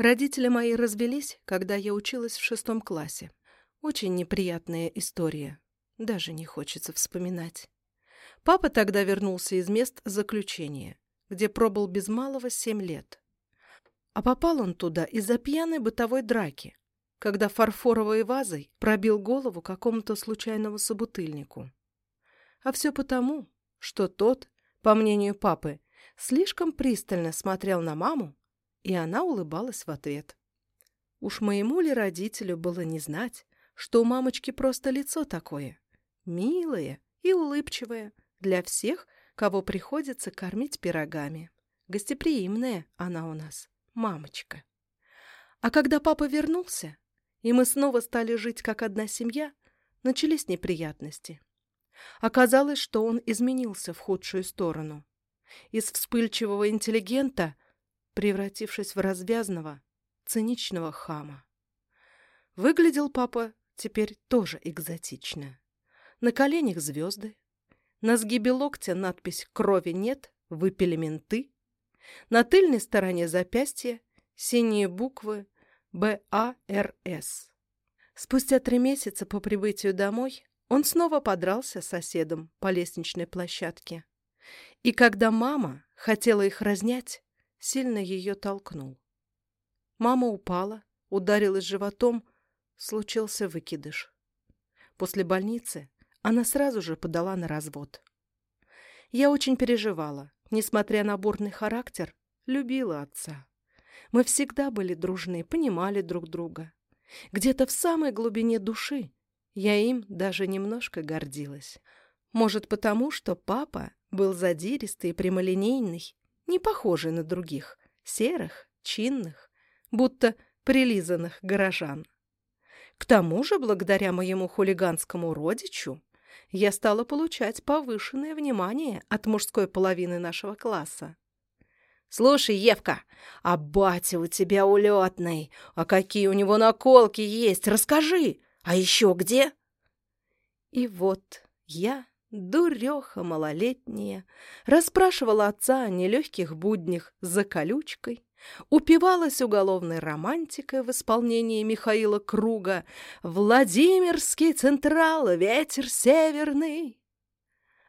Родители мои развелись, когда я училась в шестом классе. Очень неприятная история. Даже не хочется вспоминать. Папа тогда вернулся из мест заключения, где пробыл без малого семь лет. А попал он туда из-за пьяной бытовой драки, когда фарфоровой вазой пробил голову какому-то случайному собутыльнику. А все потому, что тот, по мнению папы, слишком пристально смотрел на маму и она улыбалась в ответ. Уж моему ли родителю было не знать, что у мамочки просто лицо такое, милое и улыбчивое для всех, кого приходится кормить пирогами. Гостеприимная она у нас, мамочка. А когда папа вернулся, и мы снова стали жить как одна семья, начались неприятности. Оказалось, что он изменился в худшую сторону. Из вспыльчивого интеллигента превратившись в развязного, циничного хама. Выглядел папа теперь тоже экзотично. На коленях звезды, на сгибе локтя надпись «Крови нет, выпили менты», на тыльной стороне запястья синие буквы БАРС. Спустя три месяца по прибытию домой он снова подрался с соседом по лестничной площадке. И когда мама хотела их разнять, сильно ее толкнул. Мама упала, ударилась животом, случился выкидыш. После больницы она сразу же подала на развод. Я очень переживала, несмотря на бурный характер, любила отца. Мы всегда были дружны, понимали друг друга. Где-то в самой глубине души я им даже немножко гордилась. Может, потому, что папа был задиристый прямолинейный, не похожий на других, серых, чинных, будто прилизанных горожан. К тому же, благодаря моему хулиганскому родичу, я стала получать повышенное внимание от мужской половины нашего класса. «Слушай, Евка, а батя у тебя улетный, а какие у него наколки есть, расскажи, а еще где?» И вот я дуреха малолетняя, расспрашивала отца о нелегких буднях за колючкой, упивалась уголовной романтикой в исполнении Михаила Круга «Владимирский Централ, ветер северный».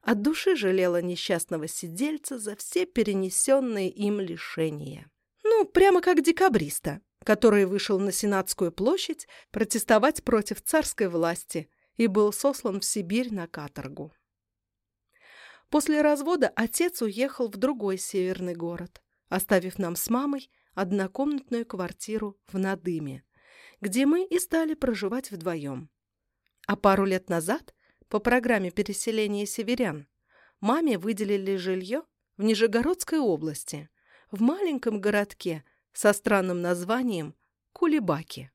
От души жалела несчастного сидельца за все перенесенные им лишения. Ну, прямо как декабриста, который вышел на Сенатскую площадь протестовать против царской власти и был сослан в Сибирь на каторгу. После развода отец уехал в другой северный город, оставив нам с мамой однокомнатную квартиру в Надыме, где мы и стали проживать вдвоем. А пару лет назад, по программе переселения северян, маме выделили жилье в Нижегородской области, в маленьком городке со странным названием Кулебаки.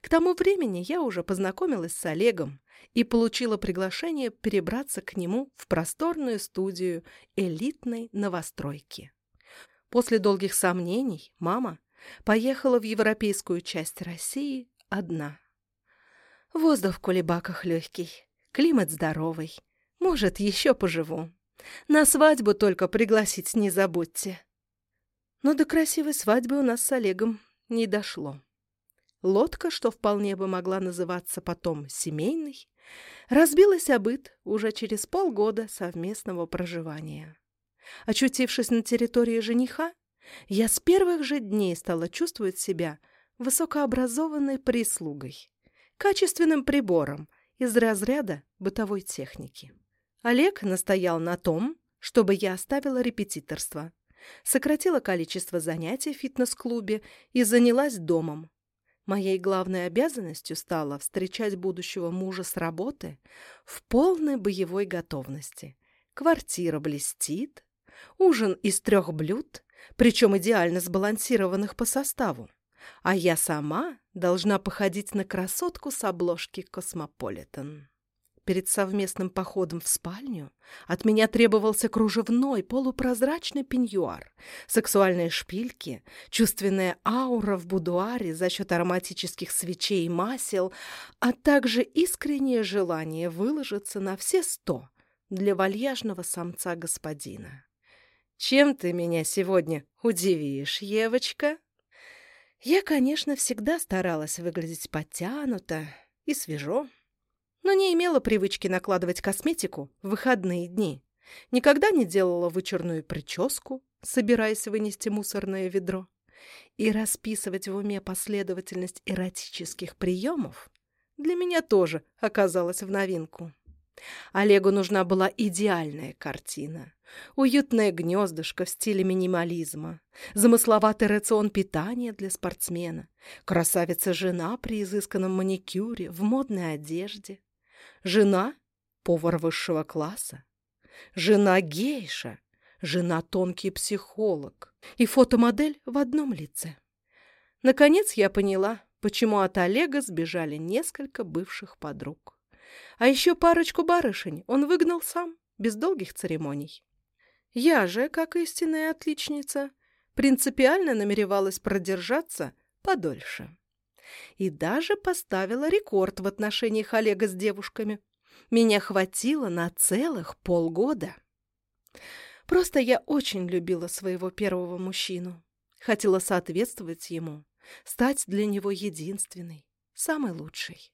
К тому времени я уже познакомилась с Олегом и получила приглашение перебраться к нему в просторную студию элитной новостройки. После долгих сомнений мама поехала в европейскую часть России одна. Воздух в кулебаках легкий, климат здоровый. Может, еще поживу. На свадьбу только пригласить не забудьте. Но до красивой свадьбы у нас с Олегом не дошло. Лодка, что вполне бы могла называться потом семейной, разбилась о быт уже через полгода совместного проживания. Очутившись на территории жениха, я с первых же дней стала чувствовать себя высокообразованной прислугой, качественным прибором из разряда бытовой техники. Олег настоял на том, чтобы я оставила репетиторство, сократила количество занятий в фитнес-клубе и занялась домом, Моей главной обязанностью стало встречать будущего мужа с работы в полной боевой готовности. Квартира блестит, ужин из трех блюд, причем идеально сбалансированных по составу. А я сама должна походить на красотку с обложки «Космополитен». Перед совместным походом в спальню от меня требовался кружевной полупрозрачный пеньюар, сексуальные шпильки, чувственная аура в будуаре за счет ароматических свечей и масел, а также искреннее желание выложиться на все сто для вальяжного самца господина. «Чем ты меня сегодня удивишь, Евочка?» Я, конечно, всегда старалась выглядеть подтянуто и свежо, но не имела привычки накладывать косметику в выходные дни. Никогда не делала вычурную прическу, собираясь вынести мусорное ведро. И расписывать в уме последовательность эротических приемов для меня тоже оказалось в новинку. Олегу нужна была идеальная картина. Уютное гнездышко в стиле минимализма, замысловатый рацион питания для спортсмена, красавица-жена при изысканном маникюре, в модной одежде, жена – повар высшего класса, жена-гейша, жена-тонкий психолог и фотомодель в одном лице. Наконец я поняла, почему от Олега сбежали несколько бывших подруг. А еще парочку барышень он выгнал сам, без долгих церемоний. Я же, как истинная отличница, принципиально намеревалась продержаться подольше. И даже поставила рекорд в отношениях Олега с девушками. Меня хватило на целых полгода. Просто я очень любила своего первого мужчину. Хотела соответствовать ему, стать для него единственной, самой лучшей.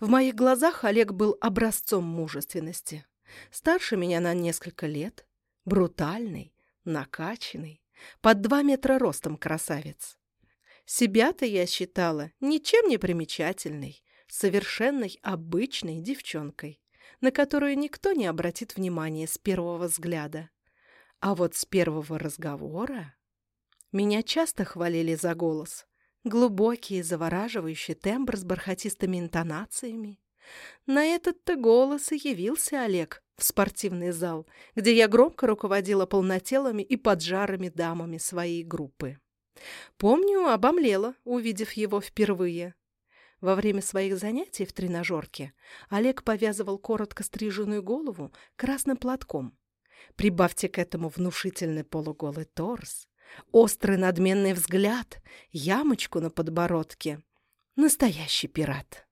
В моих глазах Олег был образцом мужественности. Старше меня на несколько лет, брутальный, накачанный, под два метра ростом красавец. Себя-то я считала ничем не примечательной, совершенной обычной девчонкой, на которую никто не обратит внимания с первого взгляда. А вот с первого разговора... Меня часто хвалили за голос, Глубокий, завораживающий тембр с бархатистыми интонациями. На этот-то голос и явился Олег в спортивный зал, где я громко руководила полнотелыми и поджарыми дамами своей группы. Помню, обомлела, увидев его впервые. Во время своих занятий в тренажерке Олег повязывал коротко стриженную голову красным платком. Прибавьте к этому внушительный полуголый торс, Острый надменный взгляд, ямочку на подбородке. Настоящий пират.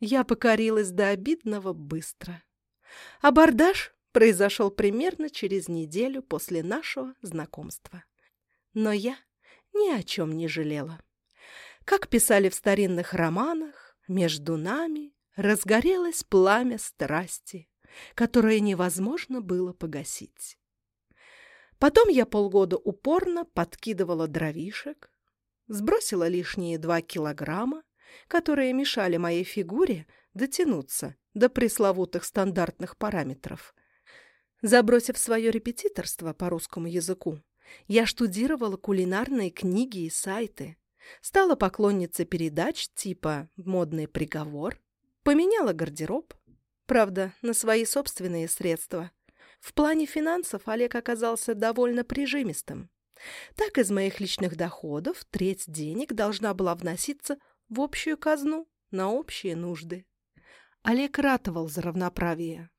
Я покорилась до обидного быстро. Абордаж произошел примерно через неделю после нашего знакомства. Но я ни о чем не жалела. Как писали в старинных романах, между нами разгорелось пламя страсти, которое невозможно было погасить. Потом я полгода упорно подкидывала дровишек, сбросила лишние два килограмма, которые мешали моей фигуре дотянуться до пресловутых стандартных параметров. Забросив свое репетиторство по русскому языку, я штудировала кулинарные книги и сайты, стала поклонницей передач типа «Модный приговор», поменяла гардероб, правда, на свои собственные средства, в плане финансов Олег оказался довольно прижимистым. Так из моих личных доходов треть денег должна была вноситься в общую казну на общие нужды. Олег ратовал за равноправие.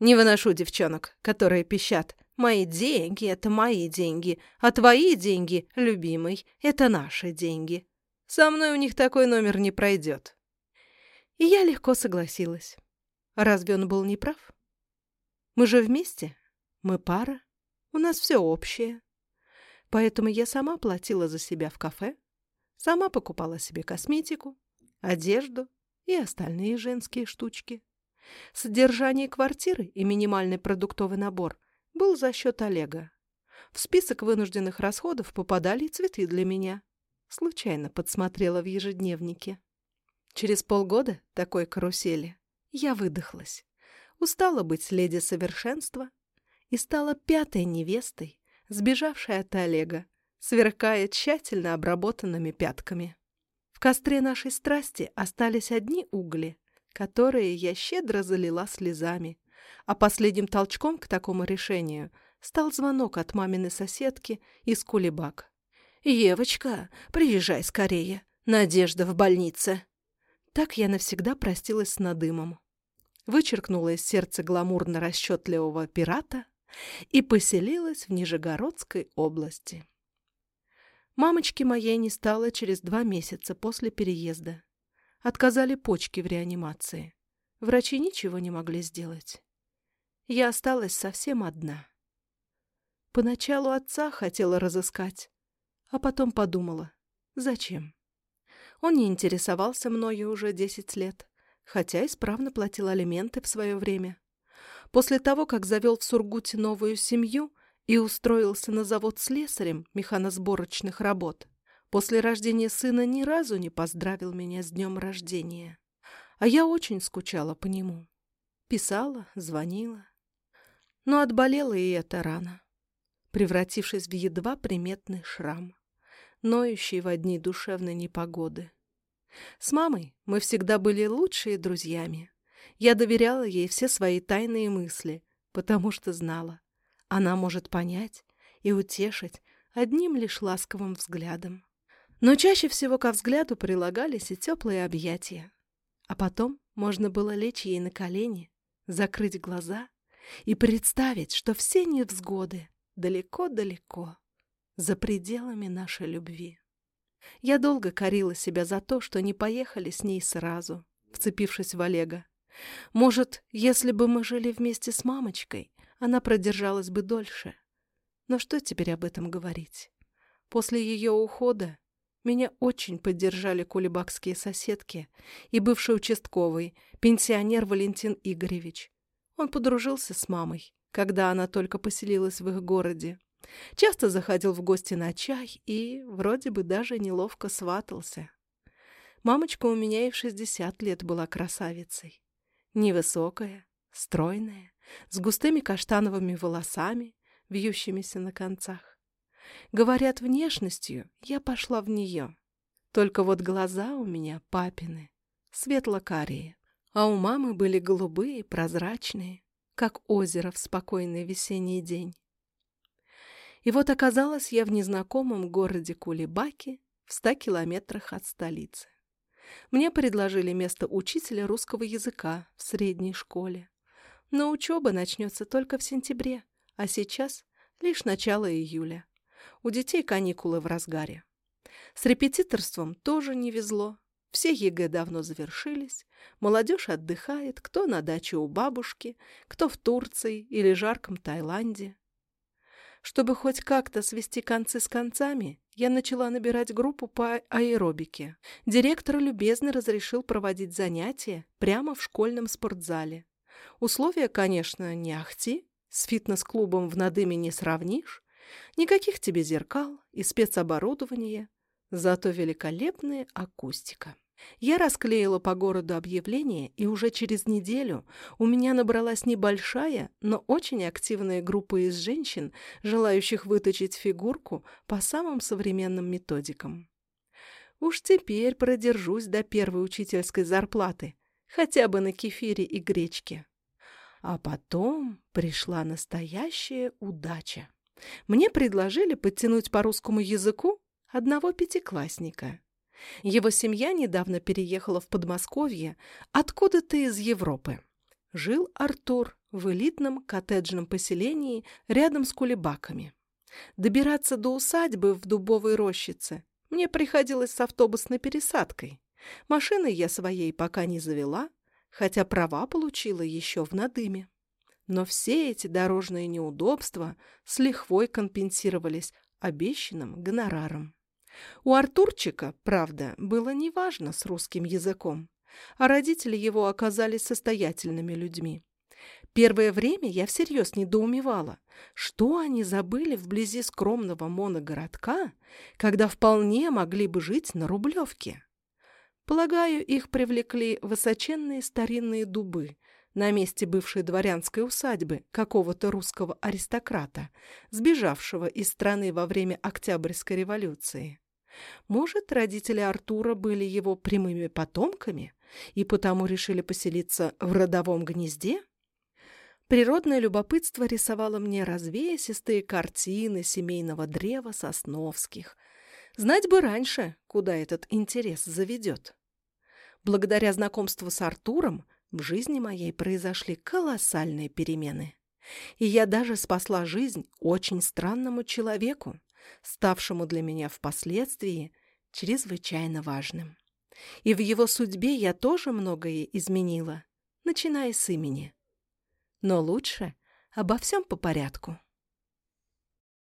«Не выношу девчонок, которые пищат. Мои деньги — это мои деньги, а твои деньги, любимый, — это наши деньги. Со мной у них такой номер не пройдет». И я легко согласилась. Разве он был неправ? Мы же вместе. Мы пара. У нас все общее. Поэтому я сама платила за себя в кафе, сама покупала себе косметику, одежду и остальные женские штучки. Содержание квартиры и минимальный продуктовый набор был за счет Олега. В список вынужденных расходов попадали цветы для меня. Случайно подсмотрела в ежедневнике. Через полгода такой карусели я выдохлась устала быть леди совершенства и стала пятой невестой, сбежавшей от Олега, сверкая тщательно обработанными пятками. В костре нашей страсти остались одни угли, которые я щедро залила слезами, а последним толчком к такому решению стал звонок от маминой соседки из Кулебак. «Евочка, приезжай скорее, Надежда в больнице!» Так я навсегда простилась с надымом вычеркнула из сердца гламурно-расчетливого пирата и поселилась в Нижегородской области. Мамочки моей не стало через два месяца после переезда. Отказали почки в реанимации. Врачи ничего не могли сделать. Я осталась совсем одна. Поначалу отца хотела разыскать, а потом подумала, Зачем? Он не интересовался мною уже десять лет, хотя исправно платил алименты в свое время. После того, как завел в Сургуте новую семью и устроился на завод слесарем механосборочных работ, после рождения сына ни разу не поздравил меня с днем рождения. А я очень скучала по нему. Писала, звонила. Но отболела и эта рана, превратившись в едва приметный шрам, ноющий в одни душевной непогоды. С мамой мы всегда были лучшие друзьями. Я доверяла ей все свои тайные мысли, потому что знала, она может понять и утешить одним лишь ласковым взглядом. Но чаще всего ко взгляду прилагались и теплые объятия. А потом можно было лечь ей на колени, закрыть глаза и представить, что все невзгоды далеко-далеко, за пределами нашей любви. Я долго корила себя за то, что не поехали с ней сразу, вцепившись в Олега. Может, если бы мы жили вместе с мамочкой, она продержалась бы дольше. Но что теперь об этом говорить? После ее ухода меня очень поддержали кулебакские соседки и бывший участковый, пенсионер Валентин Игоревич. Он подружился с мамой, когда она только поселилась в их городе. Часто заходил в гости на чай и вроде бы даже неловко сватался. Мамочка у меня и в шестьдесят лет была красавицей. Невысокая, стройная, с густыми каштановыми волосами, вьющимися на концах. Говорят, внешностью я пошла в нее. Только вот глаза у меня папины, светло-карие, а у мамы были голубые, прозрачные, как озеро в спокойный весенний день. И вот оказалась я в незнакомом городе Кулебаки в ста километрах от столицы. Мне предложили место учителя русского языка в средней школе. Но учеба начнется только в сентябре, а сейчас лишь начало июля. У детей каникулы в разгаре. С репетиторством тоже не везло. Все ЕГЭ давно завершились. Молодежь отдыхает, кто на даче у бабушки, кто в Турции или жарком Таиланде. Чтобы хоть как-то свести концы с концами, я начала набирать группу по аэробике. Директор любезно разрешил проводить занятия прямо в школьном спортзале. Условия, конечно, не ахти, с фитнес-клубом в Надыме не сравнишь, Никаких тебе зеркал и спецоборудования, зато великолепная акустика. Я расклеила по городу объявления, и уже через неделю у меня набралась небольшая, но очень активная группа из женщин, желающих выточить фигурку по самым современным методикам. Уж теперь продержусь до первой учительской зарплаты, хотя бы на кефире и гречке. А потом пришла настоящая удача. Мне предложили подтянуть по русскому языку одного пятиклассника. Его семья недавно переехала в Подмосковье откуда-то из Европы. Жил Артур в элитном коттеджном поселении рядом с кулебаками. Добираться до усадьбы в дубовой рощице мне приходилось с автобусной пересадкой. Машины я своей пока не завела, хотя права получила еще в надыме. Но все эти дорожные неудобства с лихвой компенсировались обещанным гонораром. У Артурчика, правда, было неважно с русским языком, а родители его оказались состоятельными людьми. Первое время я всерьез недоумевала, что они забыли вблизи скромного моногородка, когда вполне могли бы жить на Рублевке. Полагаю, их привлекли высоченные старинные дубы, на месте бывшей дворянской усадьбы какого-то русского аристократа, сбежавшего из страны во время Октябрьской революции. Может, родители Артура были его прямыми потомками и потому решили поселиться в родовом гнезде? Природное любопытство рисовало мне развесистые картины семейного древа Сосновских. Знать бы раньше, куда этот интерес заведет. Благодаря знакомству с Артуром в жизни моей произошли колоссальные перемены. И я даже спасла жизнь очень странному человеку, ставшему для меня впоследствии чрезвычайно важным. И в его судьбе я тоже многое изменила, начиная с имени. Но лучше обо всем по порядку.